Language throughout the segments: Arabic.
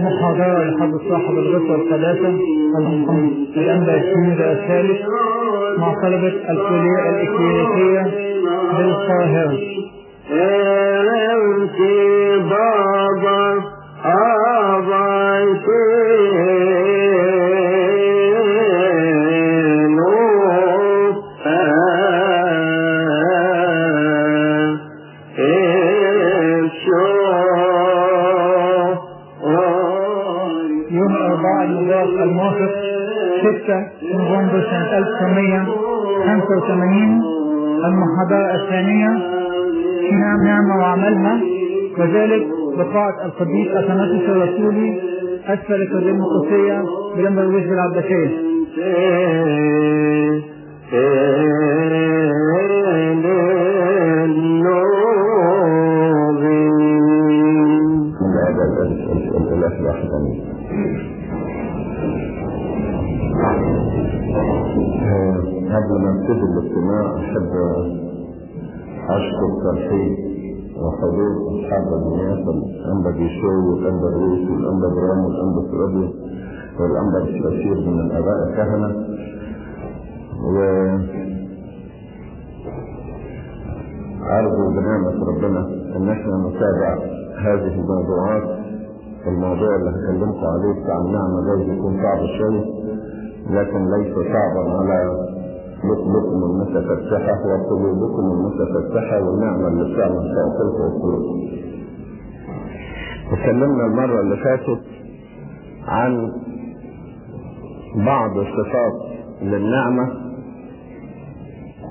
محاضرة لحد صاحب الغسل الثلاثة الأنبا السنة الثالث مع طلبة الكلية الإكلينيكية بالقاهرة. الثانية نعم نعمة وعملها. وذلك بقاعة القديس أثناسيوس الرسولي أسفل الكلية القدسية بجنب الوجه العباسية. أشكر ترحيب وحضور أصحاب النيافة الأنبا بيشوي والأنبا الرئيس والأنبا برام والأنبا سرابي والأنبا الكثير من الآباء الكهنة. و أرجو بنعمة ربنا إن إحنا نتابع هذه الموضوعات. الموضوع اللي هكلمكم عليه بتاع النعمة جايز يكون صعب شوية لكن ليس صعبا على قلوبكم المتفتحة وقلوبكم المتفتحة والنعمة اللي بتعمل تعطيكم وقلوبكم. اتكلمنا المرة اللي فاتت عن بعض الصفات للنعمة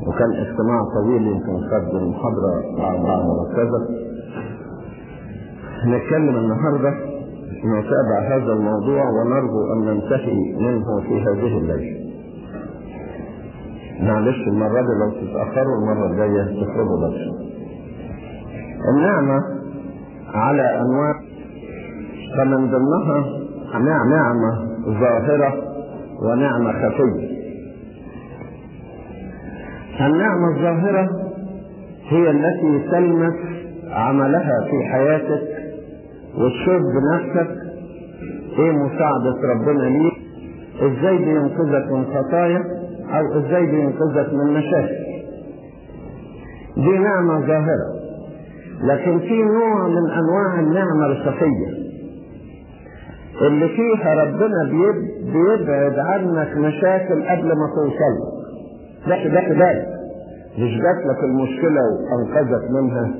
وكان اجتماع طويل يمكن خد المحاضرة مع مركزة نتكلم النهاردة نتابع هذا الموضوع ونرجو أن ننتهي منه في هذه الليلة معلش المرة دي لو تتأخروا المرة الجاية تخرجوا بدري النعمة على أنواع فمن ضمنها نعمة ظاهرة ونعمة خفية. النعمة الظاهرة هي التي تلمس عملها في حياتك وتشوف بنفسك إيه مساعدة ربنا ليك. إزاي بينقذك من خطايا؟ أو إزاي بينقذك من مشاكل دي نعمة ظاهرة لكن في نوع من أنواع النعمة الخفية. اللي فيها ربنا بيب بيبعد عنك مشاكل قبل ما توصل. ده ده ده مش جات لك المشكلة وانقذك منها.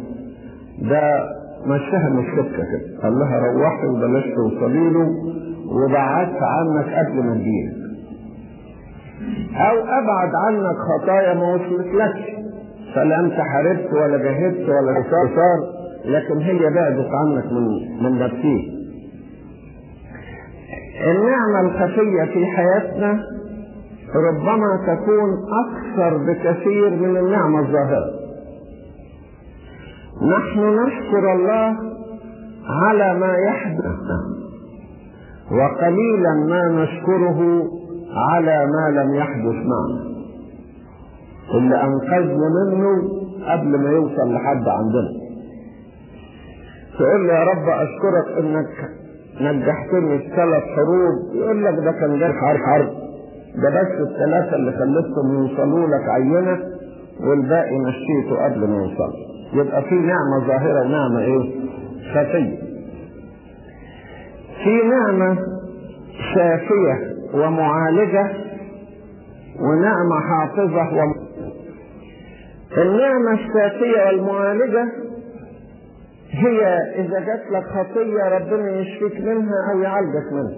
ده مشاها من السكة كده. قال لها روحي وبلاش توصلي له وبعدت عنك قبل ما تجيلك أو أبعد عنك خطايا ما وصلتلكش فلا انت حاربت ولا جاهدت ولا صار لكن هي بعدت عنك من من نفسيك النعمة الخفية في حياتنا ربما تكون أكثر بكثير من النعمة الظاهرة. نحن نشكر الله على ما يحدث وقليلا ما نشكره على ما لم يحدث معنا اللي انقذنا منه قبل ما يوصل لحد عندنا. تقول لي يا رب أشكرك إنك نجحتني في ثلاث حروب. يقول لك ده كان جاي حرب. حرب. ده بس الثلاثة اللي خلتهم يوصلوا لك عينة والباقي مشيته قبل ما يوصل. يبقى في نعمة ظاهرة ونعمه إيه؟ خفية. في نعمة شافية. ومعالجة ونعمة حافظة و... النعمة الشافيه والمعالجة هي إذا جات لك خطية ربنا يشفيك منها أو يعالجك منها.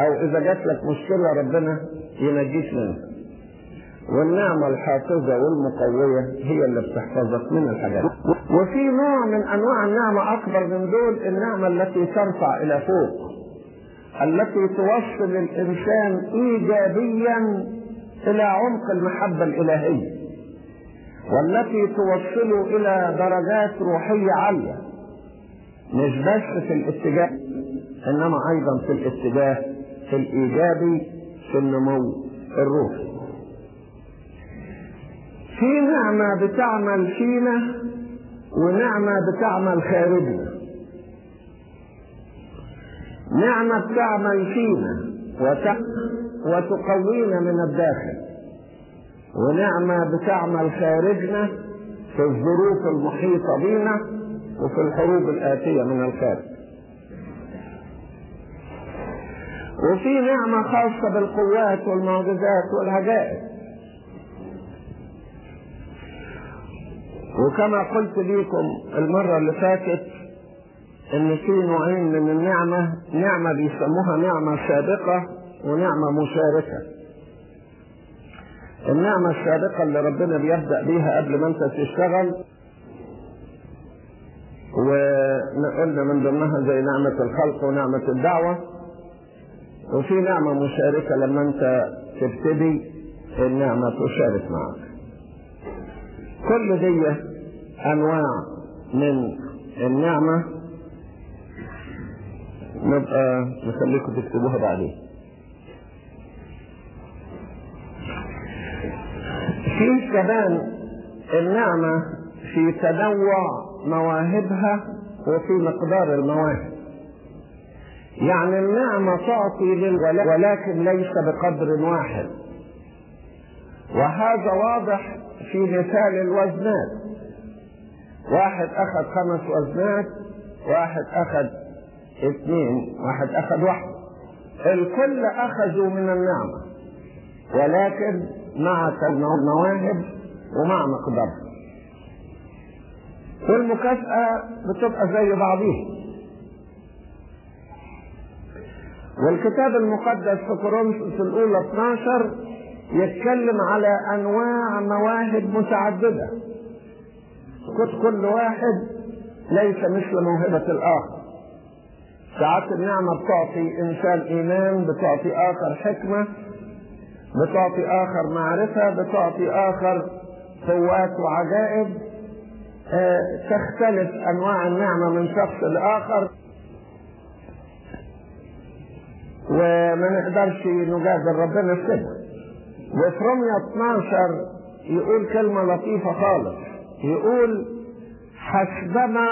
أو إذا جات لك مشكلة ربنا ينجيك منها. والنعمة الحافظة والمقوية هي اللي بتحفظك من الحاجات. وفي نوع من أنواع النعمة أكبر من دول النعمة التي ترفع إلى فوق. التي توصل الإنسان إيجابيا إلى عمق المحبة الإلهية والتي توصله إلى درجات روحية عالية مش بس في الاتجاه إنما أيضا في الاتجاه في الإيجابي في النمو الروحي. في نعمة بتعمل فينا ونعمة بتعمل خارجنا. نعمة بتعمل فينا وتقوينا من الداخل. ونعمة بتعمل خارجنا في الظروف المحيطة بنا وفي الحروب الآتية من الخارج. وفي نعمة خاصة بالقوات والمعجزات والعجائب وكما قلت لكم المرة اللي فاتت إن في نوعين من النعمة نعمة بيسموها نعمة سابقة ونعمة مشاركة. النعمة السابقة اللي ربنا بيبدأ بيها قبل ما انت تشتغل وقلنا من ضمنها زي نعمة الخلق ونعمة الدعوة. وفي نعمة مشاركة لما انت تبتدي النعمة تشارك معك. كل دي أنواع من النعمة نبقى نخليكم تكتبوها بعدين. في كمان النعمة في تنوع مواهبها وفي مقدار المواهب. يعني النعمة تعطي للولاء ولكن ليس بقدر واحد. وهذا واضح في مثال الوزنات. واحد أخذ خمس وزنات واحد أخذ اثنين واحد أخذ واحد. الكل أخذوا من النعمة ولكن مع المواهب ومع مقدارها والمكافأة بتبقى زي بعضيها. والكتاب المقدس في كورنثوس الأولى 12 يتكلم على أنواع مواهب متعددة. كل واحد ليس مثل موهبة الآخر. ساعات النعمة بتعطي إنسان إيمان بتعطي آخر حكمة بتعطي آخر معرفة بتعطي آخر قوات وعجائب. آه تختلف أنواع النعمة من شخص لآخر. وما نقدرش نجادل ربنا في كده. وفي رمية 12 يقول كلمة لطيفة خالص. يقول حسبما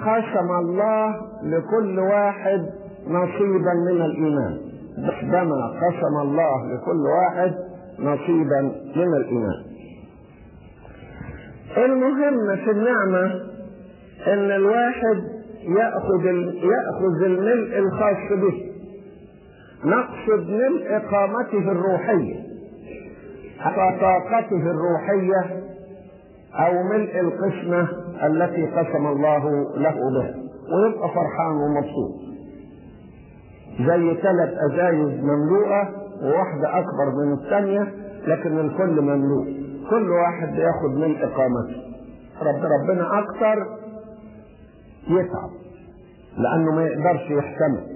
قسم الله لكل واحد نصيبا من الإيمان. حسبما قسم الله لكل واحد نصيبا من الإيمان. المهم في النعمة إن الواحد يأخذ يأخذ الملء الخاص به. نقصد ملء قامته الروحية. طاقته الروحية أو ملء القسمة التي قسم الله له بها ويبقى فرحان ومبسوط. زي ثلاث أزايز مملوءة وواحدة أكبر من الثانية لكن الكل مملوء. كل واحد بياخد ملء قامته رب ربنا أكثر يتعب لأنه ما يقدرش يحتمل.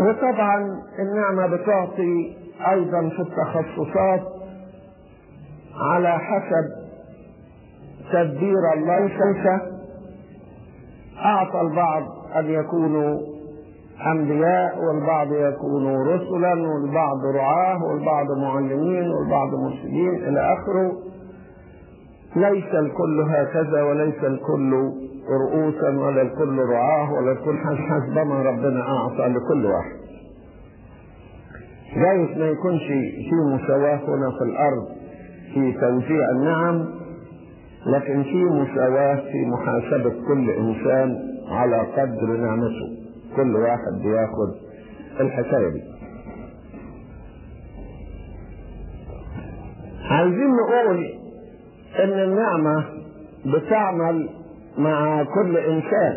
وطبعا النعمة بتعطي أيضا في التخصصات على حسب تدبير الله ليس أعطى البعض أن يكونوا أنبياء والبعض يكونوا رسلا والبعض رعاة والبعض معلمين والبعض مرشدين إلى آخره. ليس الكل هكذا وليس الكل رؤوسا ولا الكل رعاة ولا الكل حسب ما ربنا أعطى لكل واحد. جايز ما يكونش في مساواة هنا في الأرض. في توزيع النعم لكن في مساواة في محاسبة كل إنسان على قدر نعمته. كل واحد بياخد الحكاية دي. عايزين نقول إن النعمة بتعمل مع كل إنسان.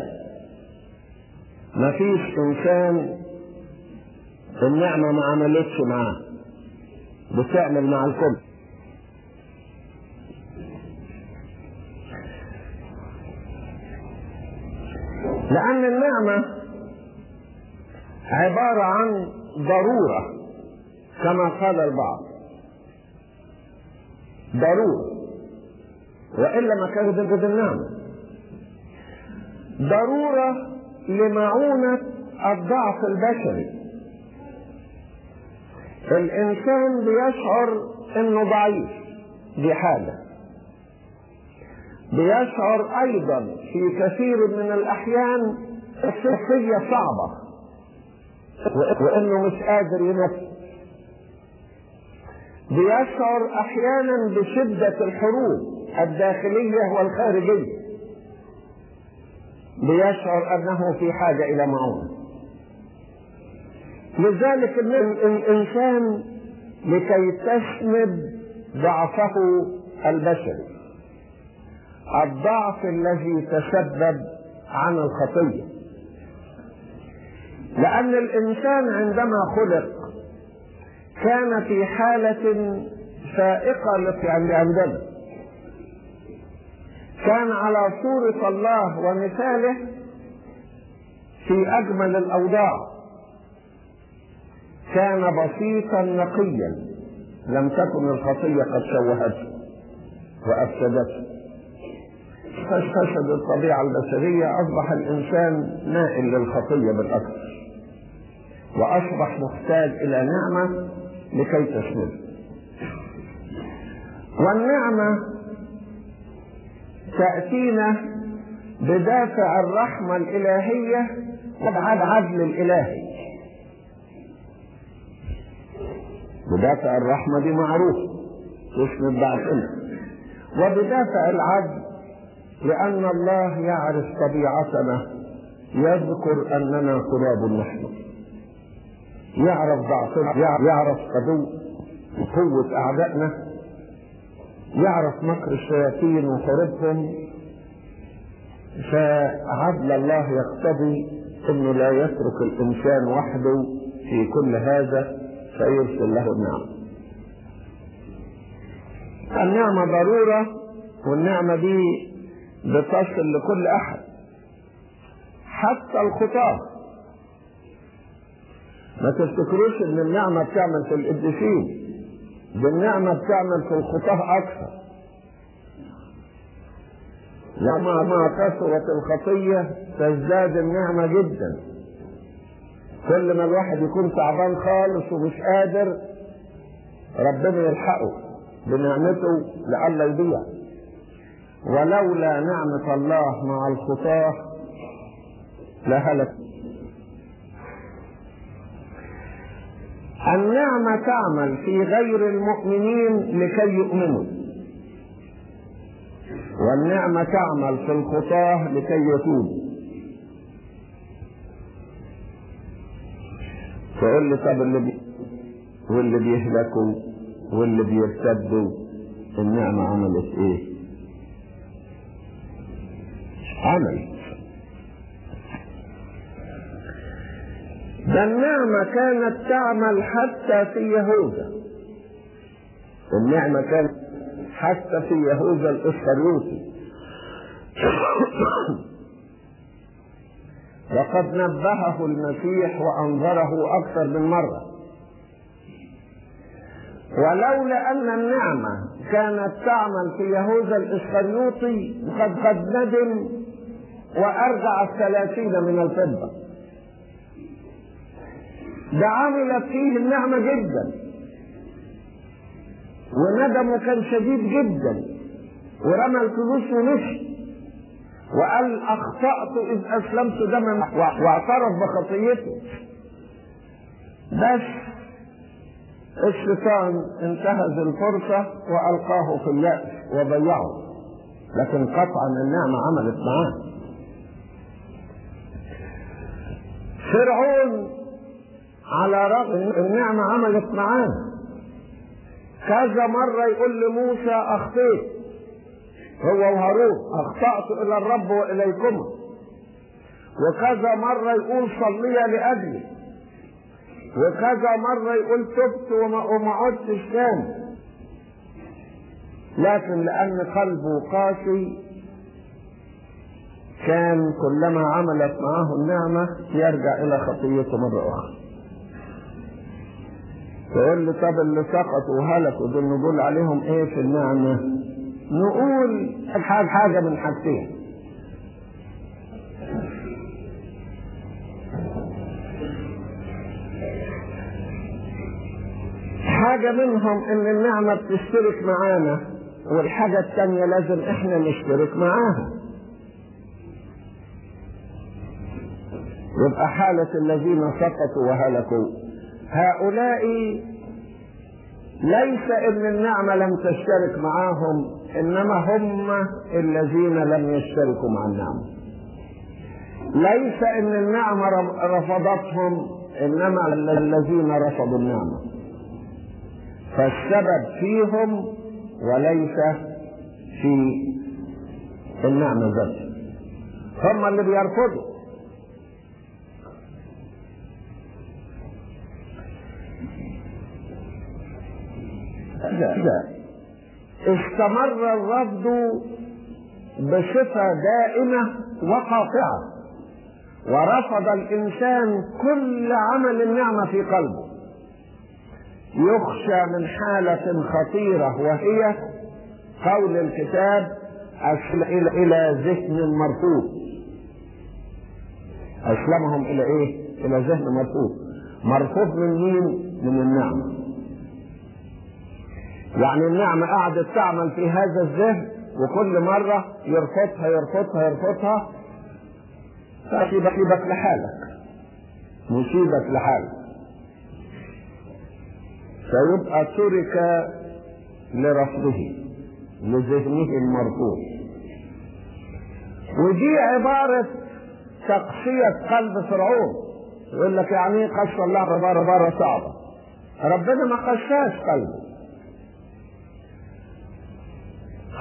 مفيش إنسان النعمة ما عملتش معاه. بتعمل مع الكل. لأن النعمة عبارة عن ضرورة كما قال البعض. ضرورة. وإلا ما كانت تجد النعمة. ضرورة لمعونة الضعف البشري. الإنسان بيشعر إنه ضعيف دي حاجة بيشعر أيضا في كثير من الأحيان الشخصية صعبة وإنه مش قادر ينفذ. بيشعر أحيانا بشدة الحروب الداخلية والخارجية. بيشعر أنه في حاجة إلى معونة. لذلك الإنسان لكي تسند ضعفه البشري. الضعف الذي تسبب عن الخطية. لأن الإنسان عندما خلق كان في حالة فائقة التي عندنا كان على صورة الله ومثاله في أجمل الأوضاع. كان بسيطا نقيا. لم تكن الخطية قد شوهته وأفسدته. فاشتشد الطبيعة البشرية أصبح الإنسان نائل للخطية بالأكثر وأصبح محتاج إلى نعمة لكي تشمله والنعمة تأتينا بدافع الرحمة الإلهية والعدل الإلهي. بدافع الرحمة دي معروف تسند ضعفنا وبدافع العدل لأن الله يعرف طبيعتنا يذكر أننا تراب نحن. يعرف ضعفنا يعرف عدو قوة أعدائنا يعرف مكر الشياطين وحروبهم فعدل الله يقتضي إنه لا يترك الإنسان وحده في كل هذا فيرسل له النعمه النعمة ضرورة والنعمة دي بتصل لكل أحد. حتى الخطاه ما تفتكروش إن النعمة بتعمل في القديسين دي النعمة بتعمل في الخطاه أكثر. لما ما كثرت الخطية تزداد النعمة جدا. كل ما الواحد يكون تعبان خالص ومش قادر ربنا يلحقه بنعمته لئلا يضيع. ولولا نعمة الله مع الخطاة لهلك. النعمة تعمل في غير المؤمنين لكي يؤمنوا. والنعمة تعمل في الخطاة لكي يتوبوا. تقول لي طب اللي بي... واللي بيهلكوا واللي بيرتدوا النعمة عملت إيه؟ عملت ده النعمة كانت تعمل حتى في يهوذا. النعمة كانت حتى في يهوذا الاسخريوطي وقد نبهه المسيح وانذره أكثر من مرة. ولولا أن النعمة كانت تعمل في يهوذا الاسخريوطي قد قد ندم وارجع الثلاثين من الفضة. ده عملت فيه النعمة جدا. وندمه كان شديد جدا. ورمى الفلوس ومشي وقال أخطأت إذ أسلمت دما واعترف بخطيته. بس الشيطان انتهز الفرصة وألقاه في اليأس وضيعه. لكن قطعا النعمة عملت معاه. فرعون على رغم النعمة عملت معاه. كذا مرة يقول لموسى أخطيت. هو وهارون أخطأت إلى الرب وإليكما وكذا مرة يقول صلي لأجلي. وكذا مرة يقول تبت وما, وما عدتش تاني. لكن لأن قلبه قاسي كان كلما عملت معه النعمة يرجع إلى خطيته مرة أخرى. تقول لي طب اللي سقطوا وهلكوا دول نقول عليهم إيه في النعمة؟ نقول حاجة حاجة من حاجتين. حاجة منهم إن النعمة بتشترك معانا والحاجة التانية لازم إحنا نشترك معاها. يبقى حالة الذين سقطوا وهلكوا. هؤلاء ليس ان النعمة لم تشترك معاهم إنما هم الذين لم يشتركوا مع النعمة. ليس ان النعمة رفضتهم إنما الذين رفضوا النعمة. فالسبب فيهم وليس في النعمة ذاتها. هم اللي بيرفضوا. لا استمر الرفض بصفة دائمة وقاطعة ورفض الإنسان كل عمل النعمة في قلبه يخشى من حالة خطيرة وهي قول الكتاب أسل إلى إلى ذهن مرفوض أسلمهم إلى إيه؟ إلى ذهن مرفوض مرفوض من مين؟ من النعمة يعني النعمة قعدت تعمل في هذا الذهن وكل مرة يرفضها يرفضها يرفضها. سيبك لحالك. نسيبك لحالك. فيبقى ترك لرفضه لذهنه المرفوض. ودي عبارة تقسية قلب فرعون. يقول لك يعني إيه قص الله؟ عبارة عبارة صعبة. ربنا ما قساش قلبه.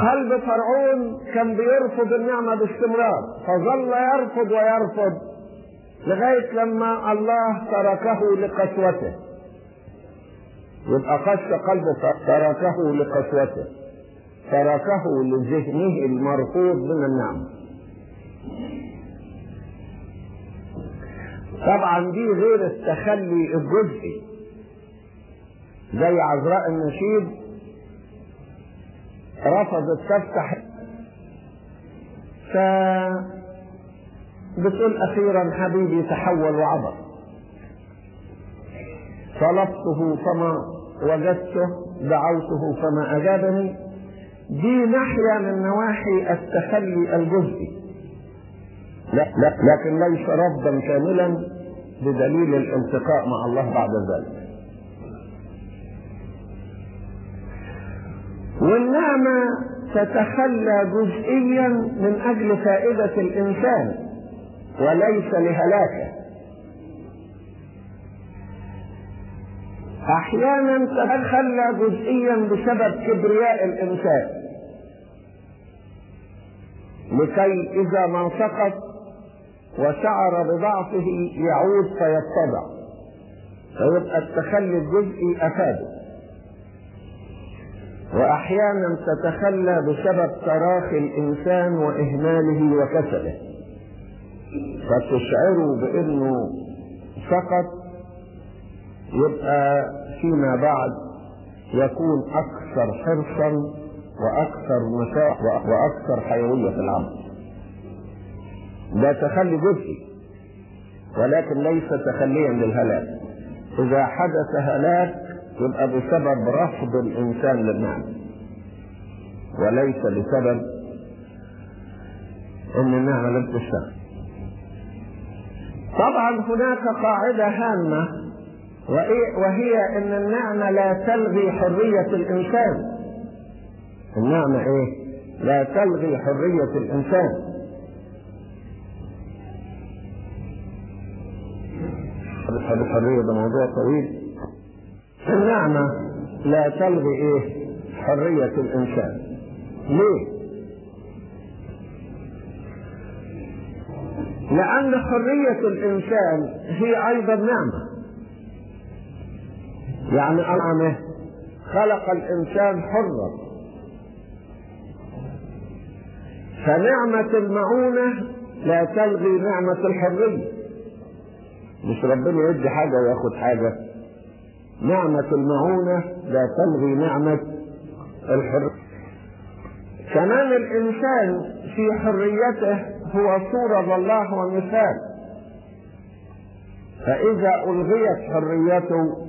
قلب فرعون كان بيرفض النعمة باستمرار؟ فظل يرفض ويرفض لغاية لما الله تركه لقسوته. يبقى قسى قلبه تركه لقسوته. تركه لذهنه المرفوض من النعمة. طبعا دي غير التخلي الجزئي. زي عذراء النشيد رفضت تفتح. ف بتقول أخيرا حبيبي تحول وعبر. طلبته فما وجدته دعوته فما أجابني. دي ناحية من نواحي التخلي الجزئي. لا, لا لكن ليس رفضا كاملا بدليل الالتقاء مع الله بعد ذلك. والنعمة تتخلى جزئيا من أجل فائدة الإنسان وليس لهلاكه. أحيانا تتخلى جزئيا بسبب كبرياء الإنسان. لكي إذا ما سقط وشعر بضعفه يعود فيتضع فيبقى التخلي الجزئي أفاده. وأحيانا تتخلى بسبب تراخي الإنسان وإهماله وكسله. فتشعره بأنه سقط يبقى فيما بعد يكون أكثر حرصا وأكثر نشاط وأكثر حيوية في العمل. ده تخلي جزئي ولكن ليس تخليا للهلاك. إذا حدث هلاك يبقى بسبب رفض الإنسان للنعمه وليس بسبب إن النعمة لم تشتغل طبعا هناك قاعدة هامة وهي إن النعمة لا تلغي حرية الإنسان. النعمة إيه؟ لا تلغي حرية الإنسان. الحريه ده موضوع طويل. النعمة لا تلغي إيه؟ حرية الإنسان. ليه؟ لأن حرية الإنسان هي أيضا نعمة. يعني انعمه خلق الإنسان حرا. فنعمة المعونة لا تلغي نعمة الحرية. مش ربنا يدي حاجة وياخد حاجة. نعمة المعونة لا تلغي نعمة الحر. كمان الإنسان في حريته هو صورة الله ومثال. فإذا ألغيت حريته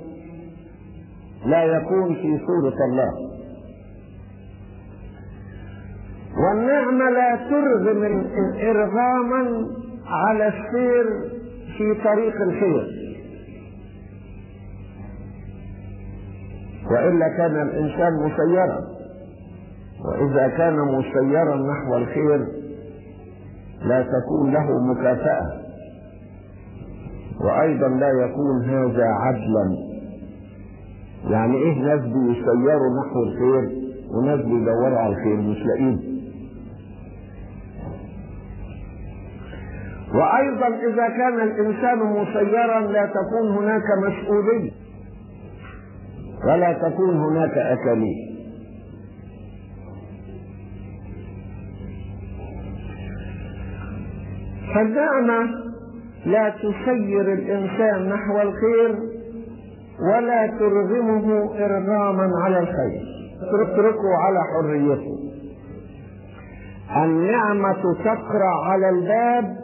لا يكون في صورة الله. والنعمة لا ترغم إرغاما على السير في طريق الخير. وإلا كان الإنسان مسيرا. وإذا كان مسيرا نحو الخير لا تكون له مكافأة. وأيضا لا يكون هذا عدلا. يعني إيه ناس بيسيروا نحو الخير وناس بيدوروا على الخير؟ مش لاقين وأيضا إذا كان الإنسان مسيرا لا تكون هناك مسؤولية. ولا تكون هناك أكاليل فالنعمة لا تسير الإنسان نحو الخير ولا ترغمه إرغاما على الخير. تتركه على حريته. النعمة تقرع على الباب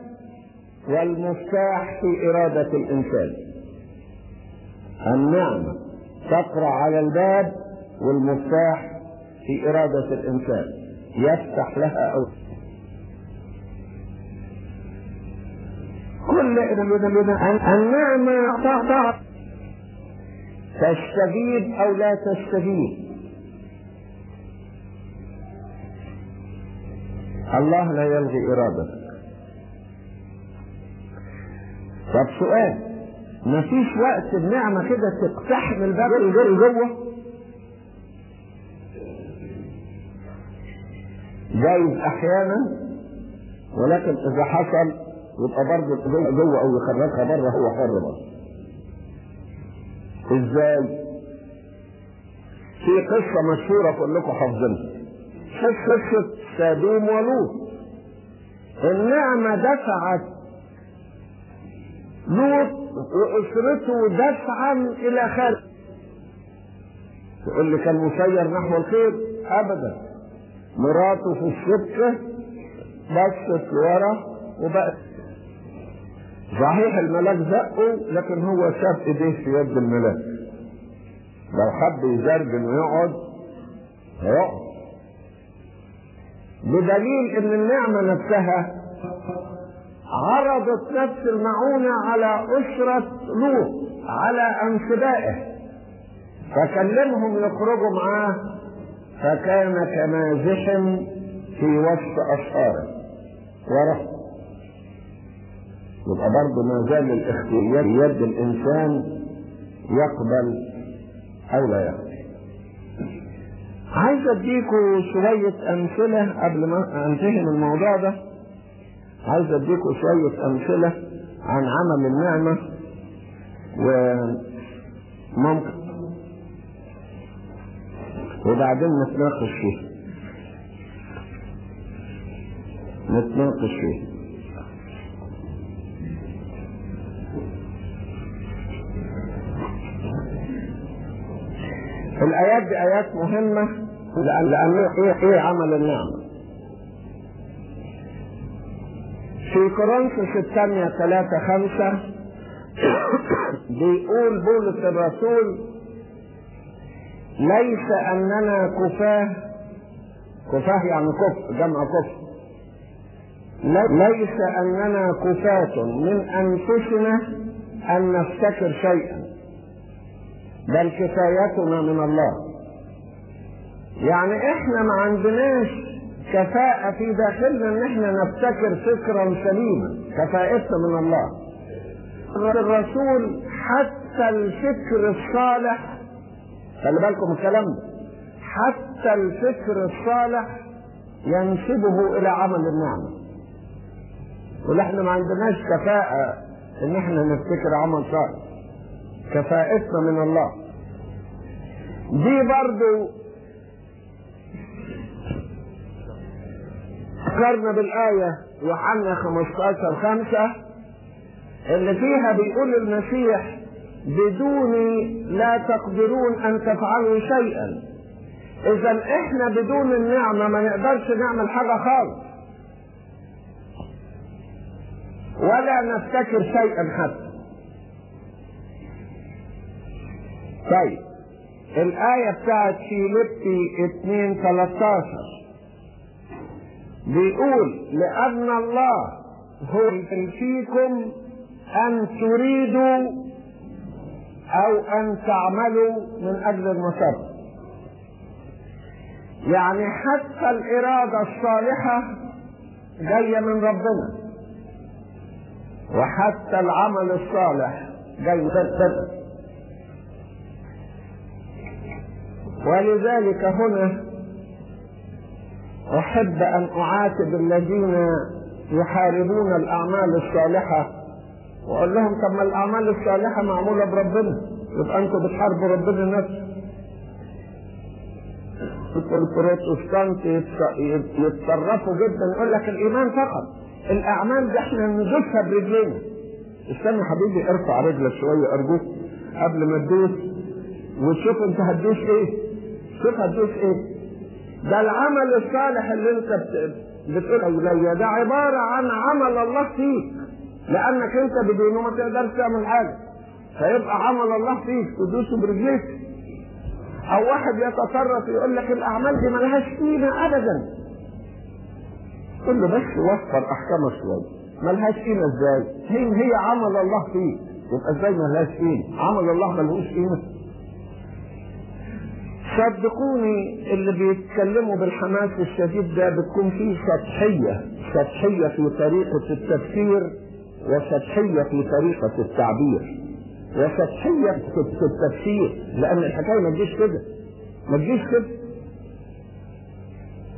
والمفتاح في إرادة الإنسان. النعمة تقرع على الباب والمفتاح في إرادة الإنسان. يفتح لها أو كل النعمة تعطى تستجيب أو لا تستجيب الله لا يلغي إرادتك. طب سؤال. مفيش وقت النعمة كده تقتحم الباب الجري جوة. جايز أحيانا ولكن إذا حصل يبقى برضه جوة أو يخرجها بره هو حر برضه إزاي؟ في قصة مشهورة كلكم حافظينها قصة سادوم ولوط. النعمة دفعت لوط وأسرته دفعا إلى خارج تقول لي كان مسير نحو الخير أبدا. مراته في السكة بصت لورا وبقت صحيح الملاك زقه لكن هو شاف إيديه في يد الملاك. لو حب يزرجن ويقعد هيقعد بدليل إن النعمة نفسها عرضت نفس المعونة على أسرة لوط على أنسبائه فكلمهم يخرجوا معاه فكان كمازح في وسط أشعاره. ورحمه يبقى برضه ما زال الاختيار يد الإنسان يقبل أو لا يقبل. عايز اديكم شوية أمثلة قبل ما أنتهي من الموضوع ده. عايز اديكم شوية أمثلة عن عمل النعمة وممكن. وبعدين نتناقش فيه. نتناقش فيه. الآيات دي آيات مهمة لأن إيه إيه عمل النعمة. كورنثوس الثانية ثلاثة خمسة. بيقول بولس الرسول ليس أننا كفاه. كفاه يعني كف جمع كف ليس أننا كفاة من أنفسنا أن نفتكر شيئا بل كفايتنا من الله. يعني إحنا ما عندناش كفاءة في داخلنا إن إحنا نبتكر فكرا سليما. كفاءتنا من الله. الرسول حتى الفكر الصالح. خلي بالكم الكلام حتى الفكر الصالح ينسبه إلى عمل النعمة. يقول إحنا ما عندناش كفاءة إن إحنا نفتكر عمل صالح. كفاءتنا من الله. دي برضو فكرنا بالآية يوحنا 15 5 اللي فيها بيقول المسيح بدوني لا تقدرون أن تفعلوا شيئا. إذا إحنا بدون النعمة ما نقدرش نعمل حاجة خالص. ولا نفتكر شيئا حتى. طيب الآية بتاعت فيليبي 2 13 بيقول لأن الله هو فيكم أن تريدوا أو أن تعملوا من أجل المسار يعني حتى الإرادة الصالحة جاية من ربنا وحتى العمل الصالح جاي من ولذلك هنا أحب أن أعاتب الذين يحاربون الأعمال الصالحة وأقول لهم طب ما الأعمال الصالحة معمولة بربنا يبقى أنتوا بتحاربوا ربنا نفسه. البروتستانت يتصرفوا جدا يقول لك الإيمان فقط الأعمال دي إحنا ندوسها برجلينا. استنى حبيبي ارفع رجلك شوية أرجوك قبل ما تدوس وتشوف أنت هتدوس إيه؟ شوف هتدوس إيه؟ ده العمل الصالح اللي أنت بتقول إليه ده عبارة عن عمل الله فيك لأنك أنت بدونه ما تقدرش تعمل حاجة. فيبقى عمل الله فيك تدوسه برجليك. أو واحد يتصرف يقول لك الأعمال دي ملهاش قيمة أبدا. قل له بس وفر أحكامك شوية. ملهاش قيمة إزاي؟ هي هي عمل الله فيك. يبقى إزاي ملهاش قيمة؟ عمل الله ملهوش قيمة. صدقوني اللي بيتكلموا بالحماس الشديد ده بتكون فيه سطحية سطحية في طريقة التفكير وسطحية في طريقة التعبير. وسطحية في التفسير لأن الحكاية ما تجيش كده. ما تجيش كده.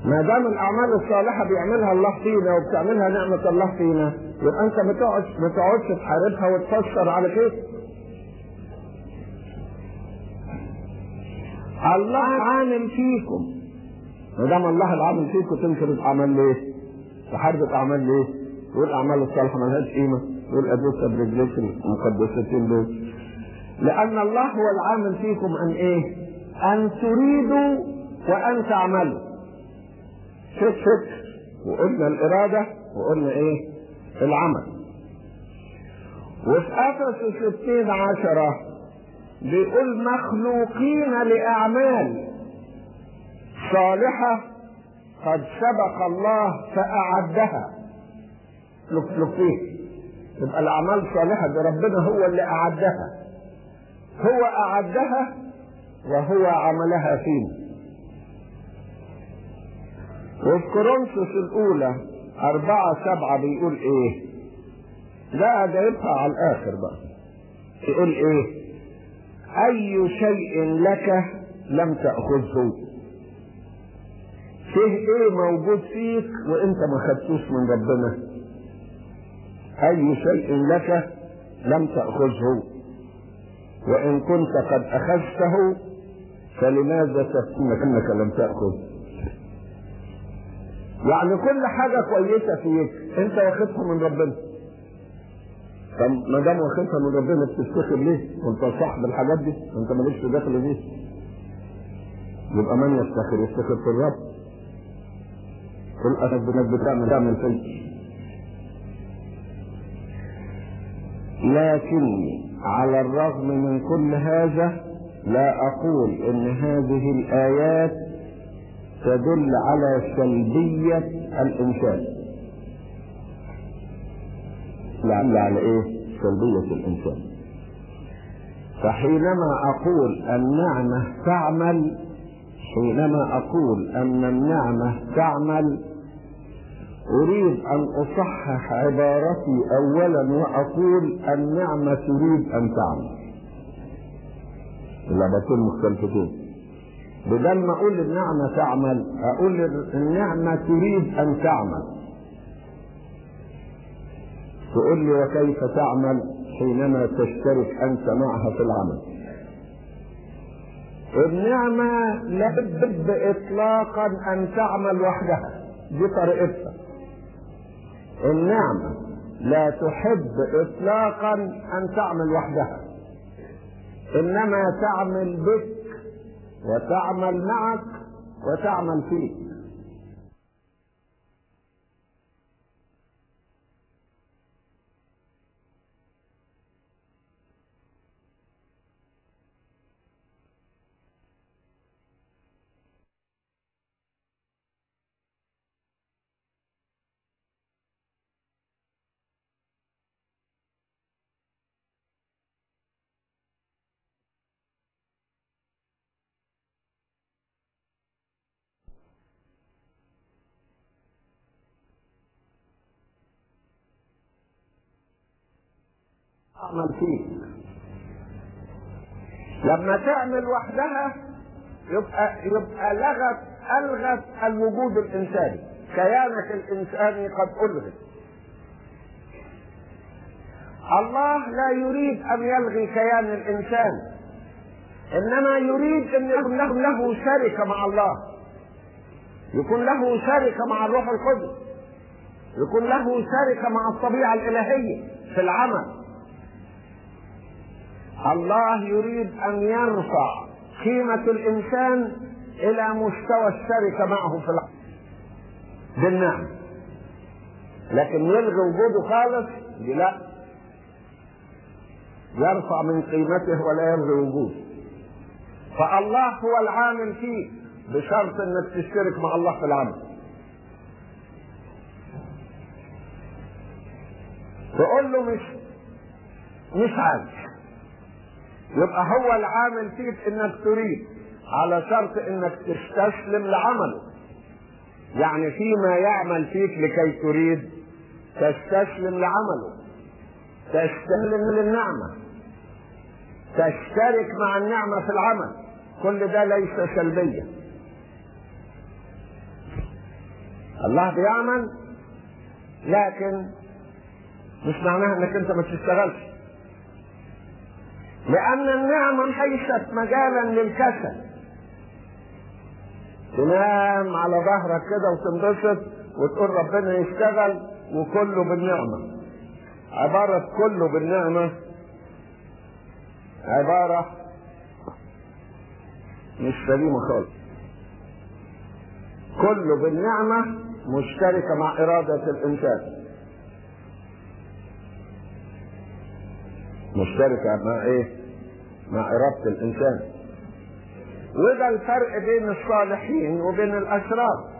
ما دام الأعمال الصالحة بيعملها الله فينا وبتعملها نعمة الله فينا يبقى أنت ما تقعدش ما تقعدش تحاربها وتفسر على كده الله عامل فيكم ما دام الله العامل فيكم تنكر الأعمال ليه؟ تحارب الأعمال ليه؟ يقول الأعمال الصالحة مالهاش قيمة يقول أدوسها برجليك المقدستين دول لأن الله هو العامل فيكم أن إيه؟ أن تريدوا وأن تعملوا شوف فكر وقلنا الإرادة وقلنا إيه؟ العمل وفي أفسس 60 عشرة بيقول مخلوقين لأعمال صالحة قد سبق الله فأعدها. لك فيه يبقى الأعمال الصالحة دي ربنا هو اللي أعدها. هو أعدها وهو عملها فينا. وفي كورنثوس الأولى أربعة سبعة بيقول إيه؟ لا جايبها على الآخر بقى. يقول إيه؟ أي شيء لك لم تأخذه. فيه إيه موجود فيك وأنت ما خدتوش من ربنا؟ أي شيء لك لم تأخذه. وإن كنت قد أخذته فلماذا تفتنك أنك لم تأخذ؟ يعني كل حاجة كويسة فيك. أنت واخدها من ربنا. طب ما دام واخدها من ربنا بتفتخر ليه؟ وأنت صاحب الحاجات دي أنت مالكش دخل دي يبقى من يفتخر؟ يفتخر في الرب كل أسد بنك بتعمل تعمل فيه لكني على الرغم من كل هذا لا أقول إن هذه الآيات تدل على سلبية الإنسان لعل على إيه؟ سلبية الإنسان. فحينما أقول النعمة تعمل حينما أقول أن النعمة تعمل أريد أن أصحح عبارتي أولا وأقول النعمة تريد أن تعمل. اللعبتين مختلفتين. بدل ما أقول النعمة تعمل أقول النعمة تريد أن تعمل. تقول لي وكيف تعمل حينما تشترك أنت معها في العمل؟ النعمة لا تحب إطلاقا أن تعمل وحدها دي طريقتها. النعمة لا تحب إطلاقا أن تعمل وحدها. إنما تعمل بك وتعمل معك وتعمل فيك. تعمل فيك لما تعمل وحدها يبقى يبقى لغت ألغت الوجود الإنساني. كيانك الانساني قد ألغت. الله لا يريد أن يلغي كيان الإنسان. إنما يريد أن يكون له, له شركة مع الله. يكون له شركة مع الروح القدس. يكون له شركة مع الطبيعة الإلهية في العمل. الله يريد أن يرفع قيمة الإنسان إلى مستوى الشركة معه في العمل بالنعم. لكن يلغي وجوده خالص؟ لا. يرفع من قيمته ولا يلغي وجوده فالله هو العامل فيك بشرط إنك تشترك مع الله في العمل. تقول له مش مش عايز يبقى هو العامل فيك إنك تريد على شرط إنك تستسلم لعمله. يعني فيما يعمل فيك لكي تريد تستسلم لعمله. تستسلم للنعمة. تشترك مع النعمة في العمل. كل ده ليس سلبيا. الله بيعمل لكن مش معناها إنك أنت ما تشتغلش. لأن النعمه ليست مجالا للكسل. تنام على ظهرك كده وتنبسط وتقول ربنا يشتغل وكله بالنعمة. عبارة كله بالنعمة عبارة مش سليمة خالص. كله بالنعمة مشتركة مع إرادة الإنسان. مشتركة مع إيه؟ مع إرادة الإنسان. وده الفرق بين الصالحين وبين الأشرار.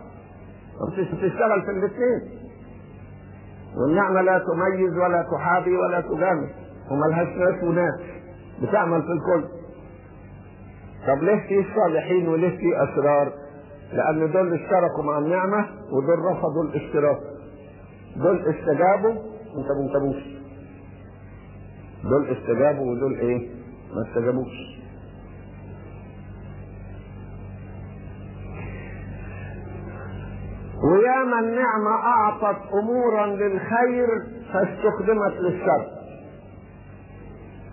بتشتغل في الاثنين. والنعمة لا تميز ولا تحابي ولا تجامل وملهاش ناس وناس بتعمل في الكل. طب ليه في صالحين وليه في أشرار؟ لأن دول اشتركوا مع النعمة ودول رفضوا الاشتراك. دول استجابوا وانت ما. دول استجابوا ودول إيه؟ ما استجابوش. وياما النعمة أعطت أمورا للخير فاستخدمت للشر.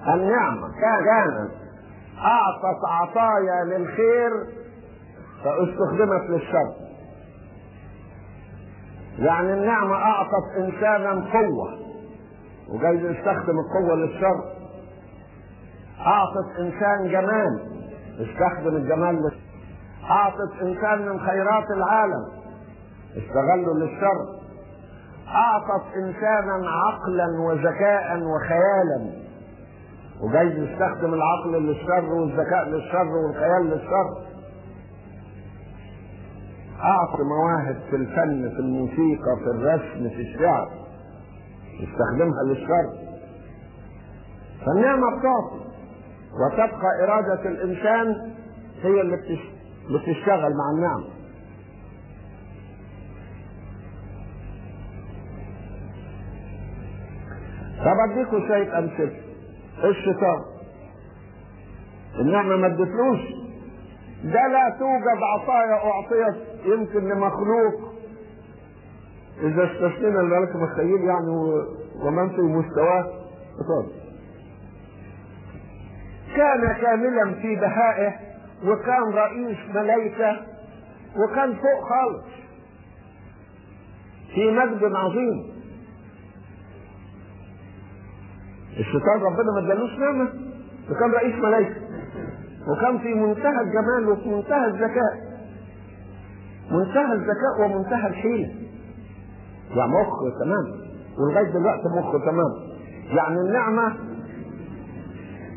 النعمة كانت أعطت عطايا للخير فاستخدمت للشر. يعني النعمة أعطت إنسانا قوة. وجايز يستخدم القوة للشر. أعطت إنسان جمال استخدم الجمال للشر. أعطت إنسان من خيرات العالم استغله للشر. أعطت إنسانا عقلا وذكاء وخيالا. وجايز يستخدم العقل للشر والذكاء للشر والخيال للشر. أعطى مواهب في الفن في الموسيقى في الرسم في الشعر. يستخدمها للشر. فالنعمة بتعطي وتبقى إرادة الإنسان هي اللي بتشتغل مع النعمة. طب اديكم شوية أمثلة. الشيطان؟ النعمة ما ادتلوش. ده لا توجد عطايا أعطيت يمكن لمخلوق إذا استثنينا الملك مخيل يعني ومن في مستواه فضل. كان كاملا في بهائه وكان رئيس ملائكة وكان فوق خالص. في مجد عظيم. الشيطان ربنا ما ادالوش نعمة. وكان رئيس ملائكة وكان في منتهى الجمال وفي منتهى الذكاء. منتهى الذكاء ومنتهى الحيلة. يعني مخ تمام. ولغايه دلوقتي مخ تمام. يعني النعمة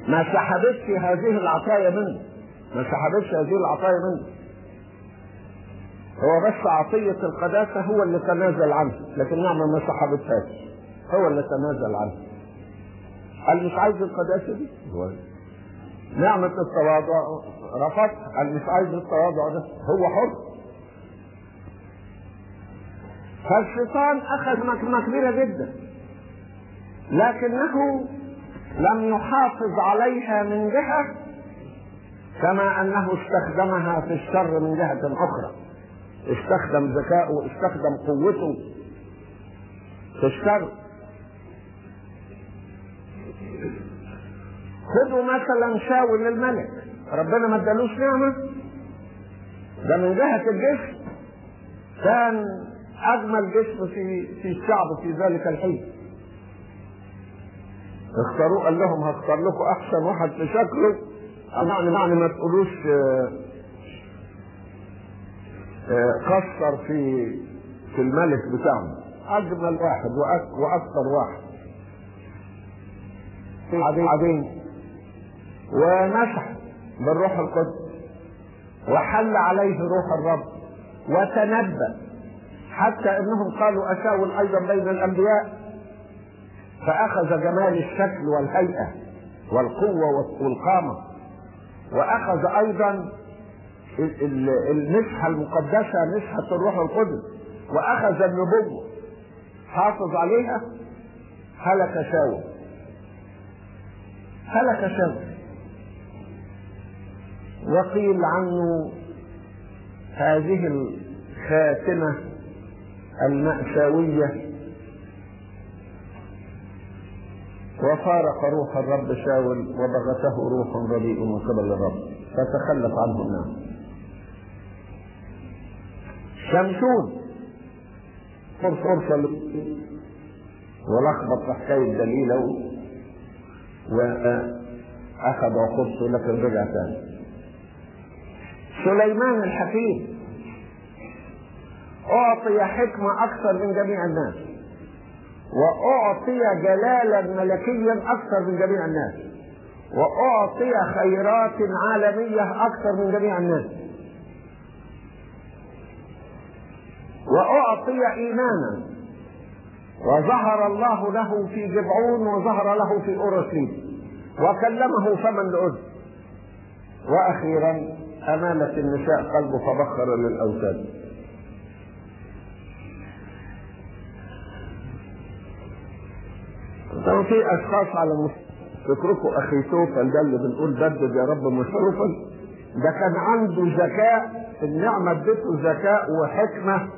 ما سحبتش هذه العطايا منه. ما سحبتش هذه العطايا منه. هو بس عطية القداسة هو اللي تنازل عنها لكن النعمة ما سحبتهاش. هو اللي تنازل عنها. قال مش عايز القداسة دي؟ نعمة التواضع رفض. قال مش عايز التواضع ده. هو حر. فالشيطان أخذ مكانه كبيره جدا. لكنه لم يحافظ عليها من جهة كما أنه استخدمها في الشر من جهة أخرى. استخدم ذكاءه استخدم قوته في الشر. خذوا مثلا شاول الملك ربنا ما ادالوش نعمة؟ ده من جهة الجسم. كان أجمل جسم في في الشعب في ذلك الحين. اختاروه قال لهم هختار لكم أحسن واحد في شكله. يعني يعني ما تقولوش آه، آه، قصر في في الملك بتاعنا أجمل واحد وأكثر واحد. بعدين بعدين ومسح بالروح القدس. وحل عليه روح الرب. وتنبأ. حتى إنهم قالوا أشاول أيضا بين الأنبياء. فأخذ جمال الشكل والهيئة والقوة والقامه وأخذ أيضا ال- ال- المسحه المقدسة مسحه الروح القدس. وأخذ النبوة. حافظ عليها؟ هلك شاول. هلك شاول. وقيل عنه هذه الخاتمة المأساوية. وفارق روح الرب شاول وبغته روح رديء من قبل الرب. فتخلف عنه الناس. شمشون فرصة ولخبط حكاية دليلة وأخذ وخبطه لكن رجع تاني سليمان الحكيم. أعطي حكمة أكثر من جميع الناس. وأعطي جلالا ملكيا أكثر من جميع الناس. وأعطي خيرات عالمية أكثر من جميع الناس. وأعطي إيمانا. وظهر الله له في جبعون وظهر له في أورشليم وكلمه فمن لأذن وأخيرا أمانة النساء قلبه فبخر للأوثان. طبعا في أشخاص على مس... تتركوا أخي توفل ده اللي بنقول بدد يا رب مشروفا ده كان عنده ذكاء النعمة ادته ذكاء وحكمة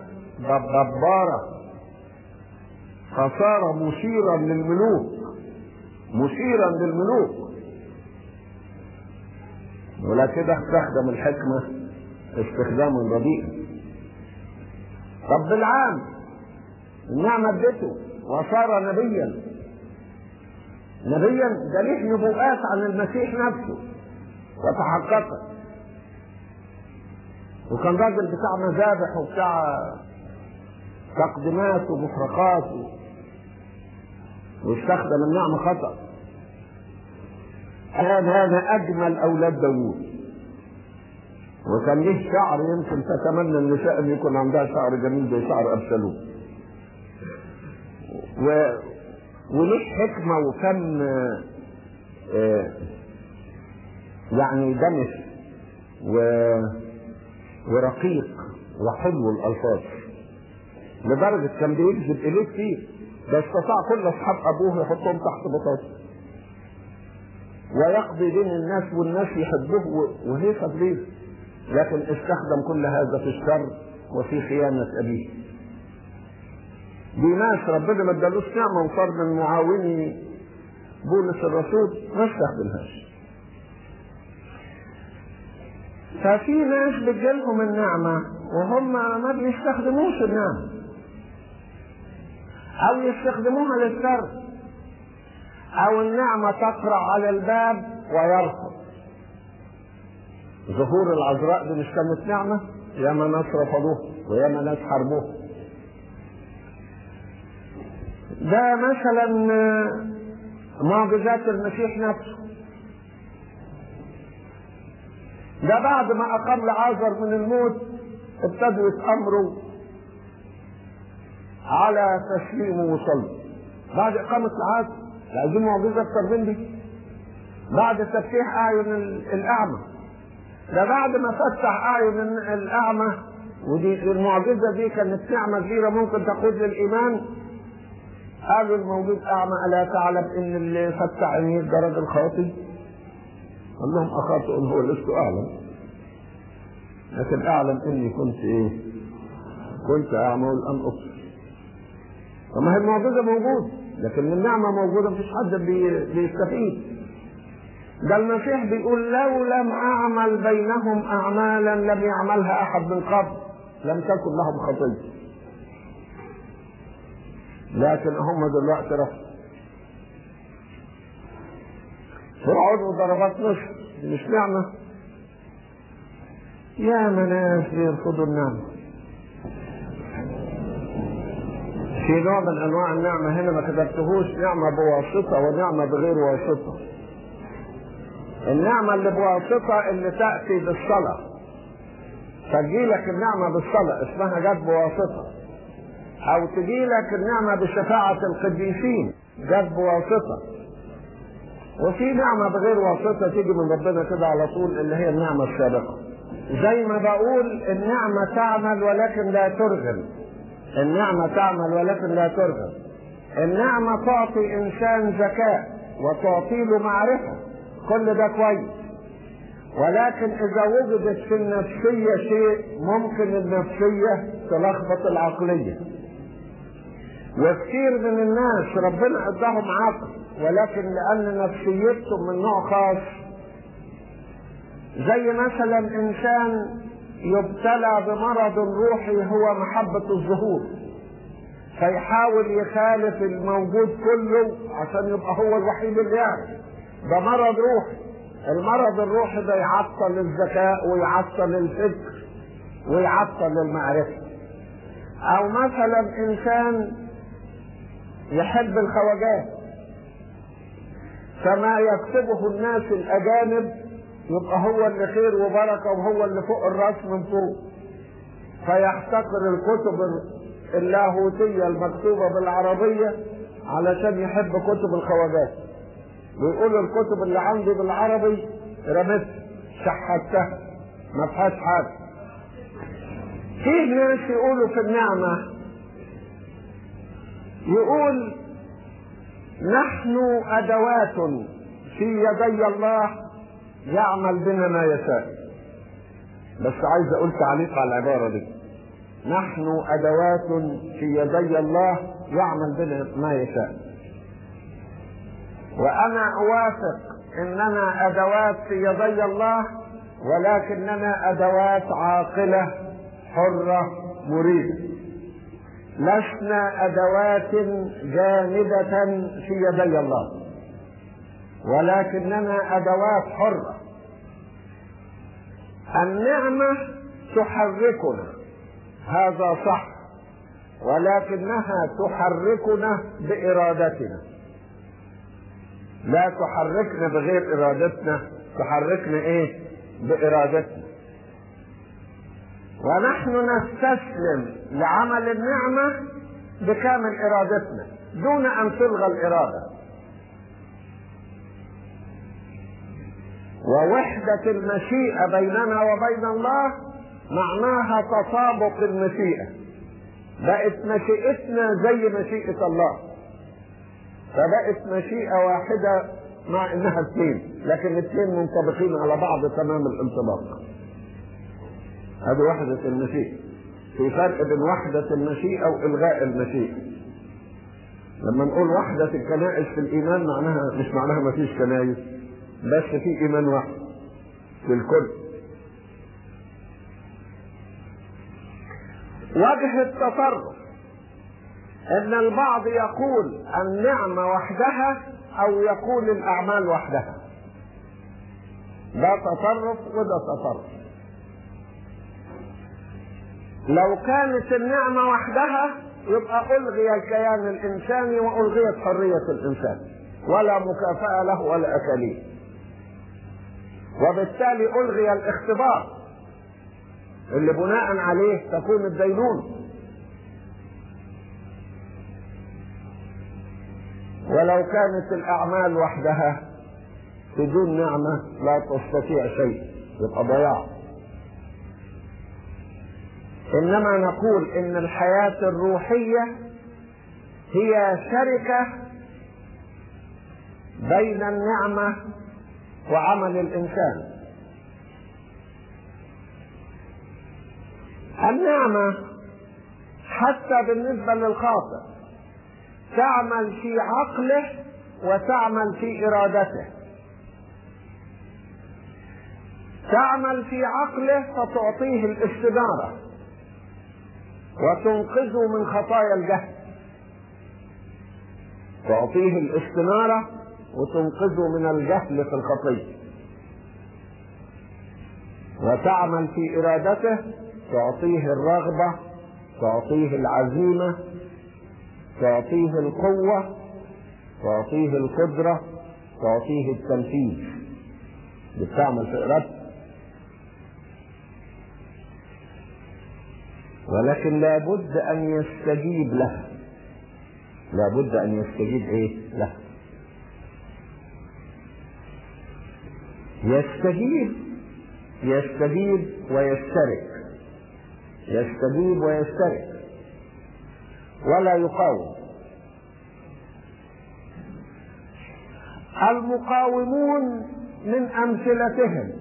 جبارة فصار مشيرا للملوك مشيرا للملوك. ولا كده استخدم الحكمة استخداما رديئا طب بالعام النعمة ادته وصار نبيا. نبيا ده ليه نبوءات عن المسيح نفسه. وتحققت وكان راجل بتاع مذابح وبتاع تقديمات ومحرقات واستخدم النعمة خطأ. كان هذا أجمل أولاد داوود. وكان ليه شعر يمكن تتمنى النساء أن يكون عندها شعر جميل زي شعر أبشالوم و... وليه حكمة وكان آه يعني و... ورقيق وحلو الألفاظ. لدرجة كان بيجذب إليه كتير ده استطاع كل أصحاب أبوه يحطهم تحت بطاطس. ويقضي بين الناس والناس يحبوه وهيصة بيه لكن استخدم كل هذا في الشر وفي خيانة أبيه. دي ناس ربنا ما ادالوش نعمة وصار من معاوني بولس الرسول ما استخدمهاش. ففي ناس بتجيلهم النعمة وهم ما بيستخدموش النعمة. أو يستخدموها للشر أو النعمة تقرع على الباب ويرفض. ظهور العذراء دي مش كانت نعمة؟ ياما ناس رفضوه وياما ناس حاربوه ده مثلا معجزات المسيح نفسه. ده بعد ما أقام لعازر من الموت ابتدوا يتأمروا على تسليمه وصلبه بعد إقامة العازر عايزين معجزة أكتر من دي. بعد تفتيح أعين الأعمى. ده بعد ما فتح أعين الأعمى ودي المعجزة دي كانت نعمة كبيرة ممكن تقود للإيمان. قالوا الموجود أعمى الا تعلم إن اللي فتح عينيه راجل خاطي قال لهم اخاطئ هو لست أعلم. لكن أعلم إني كنت إيه؟ كنت اعمى والان ابصر طب ما هي المعجزة موجودة لكن النعمة موجودة مفيش حد بي- بيستفيد. ده المسيح بيقول لو لم أعمل بينهم اعمالا لم يعملها أحد من قبل لم تكن لهم خطيه لكن هم دلوقتي رفضوا فرعون وضربات مصر مش نعمة. يا ناس بيرفضوا النعمة. في نوع من أنواع النعمة هنا ما كتبتهوش نعمة بواسطة ونعمة بغير واسطة. النعمة اللي بواسطة اللي تأتي بالصلاة. تجيلك النعمة بالصلاة اسمها جت بواسطه أو تجيلك النعمه بشفاعة القديسين جت بواسطه وفي نعمة بغير واسطة تيجي من ربنا كده على طول اللي هي النعمة السابقة. زي ما بقول النعمة تعمل ولكن لا ترغم. النعمة تعمل ولكن لا ترغب النعمة تعطي إنسان ذكاء وتعطي له معرفة. كل ده كويس. ولكن إذا وجدت في النفسية شيء ممكن النفسية تلخبط العقلية. وكثير من الناس ربنا اداهم عقل ولكن لأن نفسيتهم من نوع خاص. زي مثلا إنسان يبتلى بمرض روحي هو محبة الظهور فيحاول يخالف الموجود كله عشان يبقى هو الوحيد اللي يعرف. ده مرض روحي. المرض الروحي ده يعطل الذكاء ويعطل الفكر ويعطل المعرفة. أو مثلا إنسان يحب الخواجات فما يكتبه الناس الأجانب يبقى هو اللي خير وبركة وهو اللي فوق الرأس من فوق. فيحتقر الكتب اللاهوتية المكتوبة بالعربية علشان يحب كتب الخواجات ويقول الكتب اللي عندي بالعربي رمت شحتها ما فيهاش حاجة. في ناس يقولوا في النعمة يقول نحن أدوات في يدي الله يعمل بنا ما يشاء. بس عايز أقول تعليق على العبارة دي. نحن أدوات في يدي الله يعمل بنا ما يشاء. وأنا أوافق إننا أدوات في يدي الله ولكننا أدوات عاقلة حرة مريده لسنا أدوات جامدة في يدي الله. ولكننا أدوات حرة. النعمة تحركنا. هذا صح. ولكنها تحركنا بإرادتنا. لا تحركنا بغير إرادتنا تحركنا إيه؟ بإرادتنا. ونحن نستسلم لعمل النعمة بكامل إرادتنا دون أن تلغى الإرادة. ووحدة المشيئة بيننا وبين الله معناها تطابق المشيئة. بقت مشيئتنا زي مشيئة الله. فبقت مشيئة واحدة مع إنها اثنين لكن الاثنين منطبقين على بعض تمام الانطباق. هذه وحدة المشيئة في فرق بين وحدة المشيئة والغاء المشيئة لما نقول وحدة الكنائس في الإيمان معناها مش معناها ما فيش كنائس بس في إيمان واحد في الكل. وجه التطرف إن البعض يقول النعمة وحدها أو يقول الأعمال وحدها. ده تطرف وده تطرف لو كانت النعمة وحدها يبقى ألغي الكيان الانساني وألغيت حرية الإنسان. ولا مكافأة له ولا اكاليل وبالتالي ألغي الاختبار اللي بناء عليه تكون الدينونة ولو كانت الأعمال وحدها بدون نعمة لا تستطيع شيء. يبقى ضياع. إنما نقول إن الحياة الروحية هي شركة بين النعمة وعمل الإنسان. النعمة حتى بالنسبة للخاطئ تعمل في عقله وتعمل في إرادته. تعمل في عقله فتعطيه الاستدارة. وتنقذه من خطايا الجهل. تعطيه الاستنارة وتنقذه من الجهل في الخطية. وتعمل في إرادته تعطيه الرغبة تعطيه العزيمة تعطيه القوة تعطيه القدرة تعطيه التنفيذ بتعمل في إرادته. ولكن لابد أن يستجيب لها لابد أن يستجيب إيه؟ لها يستجيب يستجيب ويشترك. يستجيب ويشترك. ولا يقاوم. المقاومون من أمثلتهم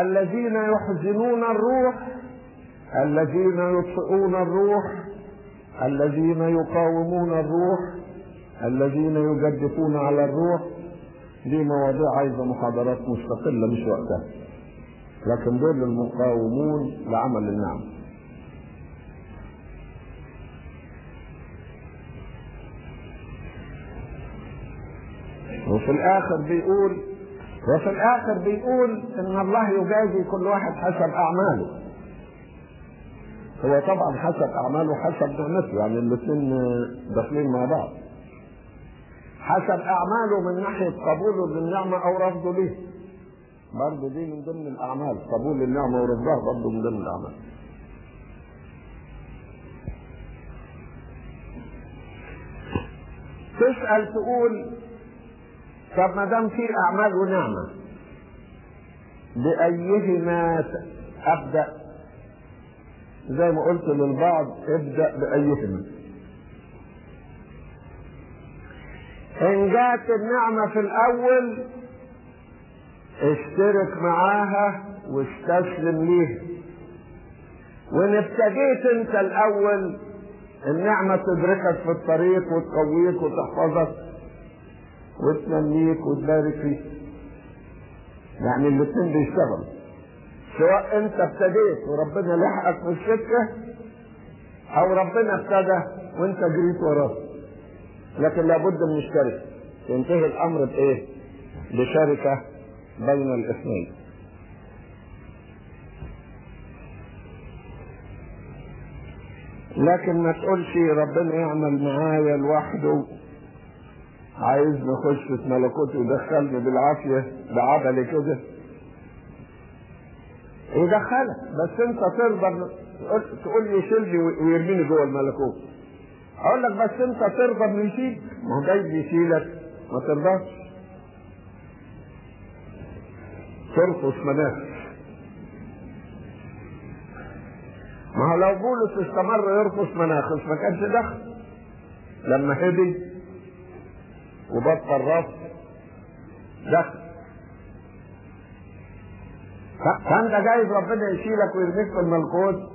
الذين يحزنون الروح الذين يطفئون الروح الذين يقاومون الروح الذين يجدفون على الروح. دي مواضيع عايزة محاضرات مستقلة مش وقتها. لكن دول المقاومون لعمل النعم. وفي الآخر بيقول وفي الآخر بيقول إن الله يجازي كل واحد حسب أعماله. هو طبعا حسب أعماله حسب نعمته يعني الاثنين داخلين مع بعض. حسب أعماله من ناحية قبوله للنعمه أو رفضه ليه. برضه دي من ضمن الأعمال قبول النعمة ورفضها برضه من ضمن الأعمال. تسأل تقول طب ما دام في أعمال ونعمة بايهما أبدأ؟ زي ما قلت للبعض ابدأ بايهما إن جات النعمة في الأول اشترك معاها واستسلم ليها. وإن ابتديت أنت الأول النعمة تدركك في الطريق وتقويك وتحفظك وتنميك وتبارك فيك. يعني الاثنين بيشتغلوا. سواء انت ابتديت وربنا لحقك في السكه أو ربنا ابتدى وانت جريت وراه. لكن لابد من الشركة. ينتهي الامر بايه؟ بشركة بين الاثنين. لكن ما تقولش ربنا يعمل معايا لوحده. عايز نخش في ملكوته ويدخلني بالعافية بعبلي كده. يدخلك بس انت ترضى تقول لي يشيلني ويرميني جوه الملكوت. أقول لك بس انت ترضى انه يشيل ما هو جاي يشيلك ما ترضاش. ترقص مناخ ما هو لو بولس استمر يرقص مناخس ما كانش دخل. لما هدي وبطل رفض دخل. فانت جايز ربنا يشيلك ويرميك في الملكوت.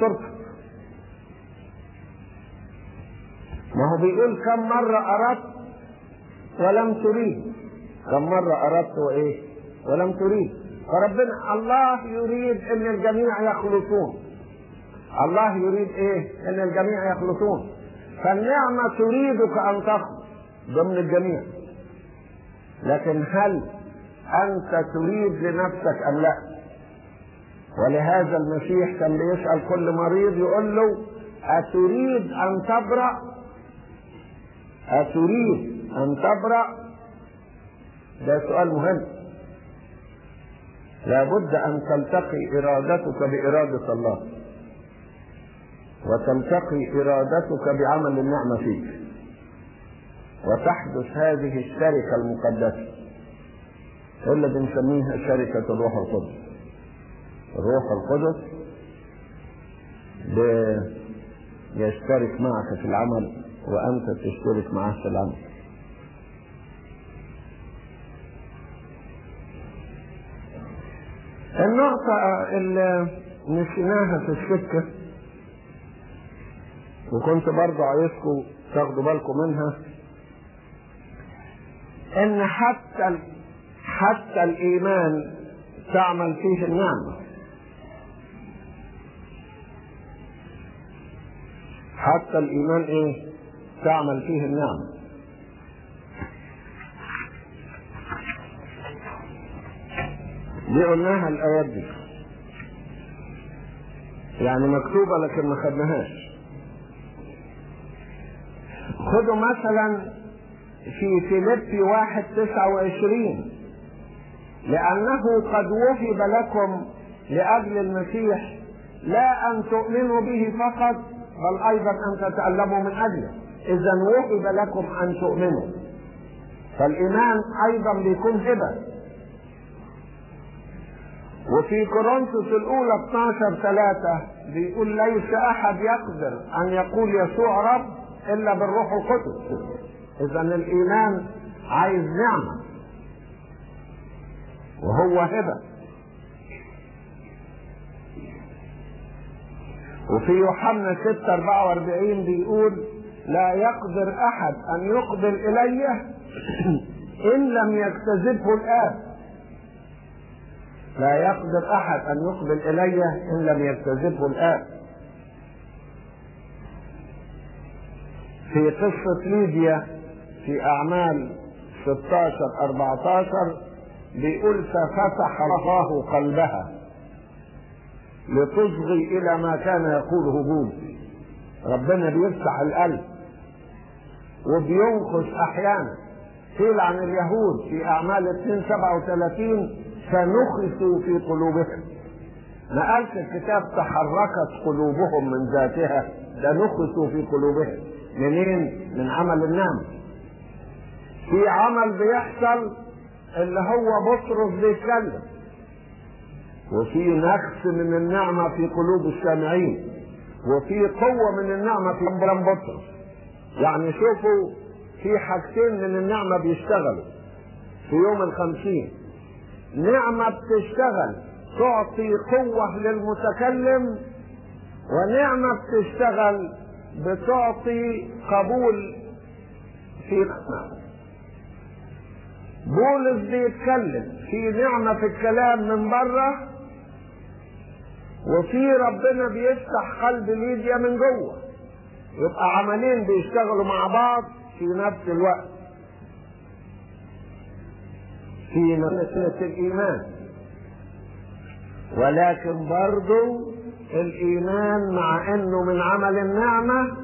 ترفض ما هو بيقول كم مرة أردت ولم تريد. كم مرة أردت وإيه؟ ولم تريد. فربنا الله يريد أن الجميع يخلصون. الله يريد إيه؟ أن الجميع يخلصون. فالنعمة تريدك أن تخلص ضمن الجميع. لكن هل أنت تريد لنفسك أم لا. ولهذا المسيح كان بيسأل كل مريض يقول له أتريد أن تبرأ؟ أتريد أن تبرأ؟ ده سؤال مهم. لابد أن تلتقي إرادتك بإرادة الله. وتلتقي إرادتك بعمل النعمة فيك. وتحدث هذه الشركة المقدسة. اللي بنسميها شركة الروح القدس؟ الروح القدس يشترك معك في العمل وأنت تشترك معه في العمل. النقطة اللي نسيناها في السكة وكنت برضه عايزكم تاخدوا بالكم منها إن حتى حتى الإيمان تعمل فيه النعمة. حتى الإيمان إيه؟ تعمل فيه النعمة. دي قلناها الآيات دي. يعني مكتوبة لكن ما خدناهاش. خدوا مثلا في فيليبي واحد تسعة وعشرين. لأنه قد وهب لكم لأجل المسيح لا أن تؤمنوا به فقط بل أيضا أن تتألموا من أجله. إذا وهب لكم أن تؤمنوا. فالإيمان أيضا بيكون هبة. وفي كورنثوس الأولى 12 3 بيقول ليس أحد يقدر أن يقول يسوع رب إلا بالروح القدس. إذا الإيمان عايز نعمة. وهو هبة. وفي يوحنا 6 44 بيقول لا يقدر أحد أن يقبل إلي إن لم يجتذبه الآب. لا يقدر أحد أن يقبل إلي إن لم يجتذبه الآب. في قصة ليديا في أعمال 16 14 بيقول ففتح الله قلبها لتصغي إلى ما كان يقوله بول ربنا بيفتح القلب وبينقص أحيانا. قيل عن اليهود في أعمال 2 37 فنخسوا في قلوبهم. ما قالش الكتاب تحركت قلوبهم من ذاتها ده نخسوا في قلوبهم. منين؟ من عمل النعمة في عمل بيحصل اللي هو بطرس بيتكلم. وفي نقص من النعمة في قلوب السامعين. وفي قوة من النعمة في قلب بطرس يعني شوفوا في حاجتين من النعمة بيشتغلوا. في يوم الخمسين. نعمة بتشتغل تعطي قوة للمتكلم ونعمة بتشتغل بتعطي قبول في قناعة بولس بيتكلم في نعمة في الكلام من بره وفي ربنا بيفتح قلب ليديا من جوه. يبقى عملين بيشتغلوا مع بعض في نفس الوقت. في نفس الإيمان. ولكن برضو الإيمان مع أنه من عمل النعمة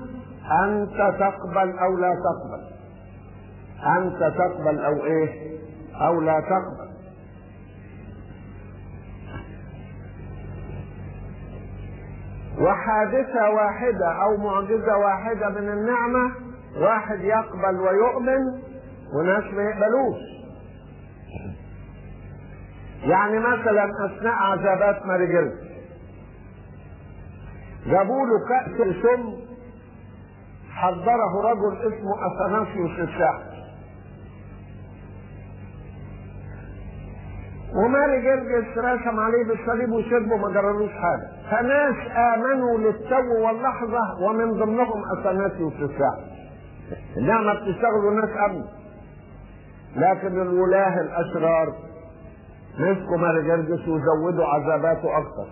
أنت تقبل أو لا تقبل. أنت تقبل أو إيه؟ أو لا تقبل. وحادثة واحدة أو معجزة واحدة من النعمة واحد يقبل ويؤمن وناس ما يقبلوش. يعني مثلا أثناء عذابات ماري جابوا له كأس سم حضره رجل اسمه أثناسيوس الشاعر وماري جرجس رسم عليه بالصليب وشربه ما جرالوش حاجة. فناس آمنوا للتو واللحظة ومن ضمنهم اثناسيوس الشاعر النعمه بتشتغل والناس امنوا لكن الولاة الأشرار مسكوا ماري جرجس وزودوا عذاباته أكثر.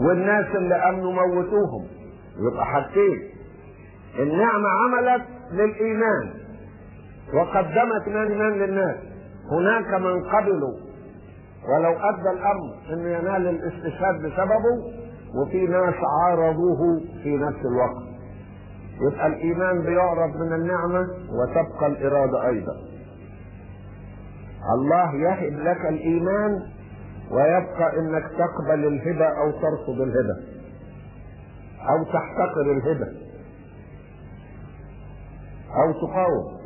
والناس اللي أمنوا موتوهم. يبقى حاجتين. النعمة عملت للإيمان. وقدمت الايمان للناس. هناك من قبلوا ولو أدى الأمر انه ينال الاستشهاد بسببه وفي ناس عارضوه في نفس الوقت. يبقى الإيمان بيعرض من النعمة وتبقى الإرادة أيضا. الله يهب لك الإيمان ويبقى إنك تقبل الهبة أو ترفض الهبة أو تحتقر الهبة أو تقاوم.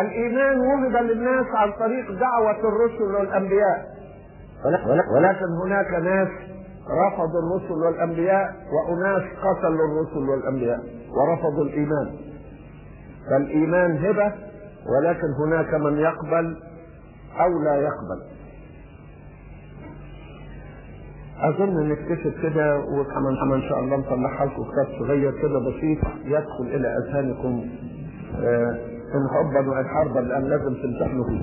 الإيمان وجد للناس عن طريق دعوة الرسل والأنبياء. ولكن هناك ناس رفضوا الرسل والأنبياء وأناس قتلوا الرسل والأنبياء ورفضوا الإيمان. فالإيمان هبة ولكن هناك من يقبل أو لا يقبل. أظن نكتشف كده وكمان إن شاء الله نطلعها لكم كتاب صغير كده بسيط يدخل إلى أذهانكم. آه وان حربا لأن لازم تمتحنوا فيه.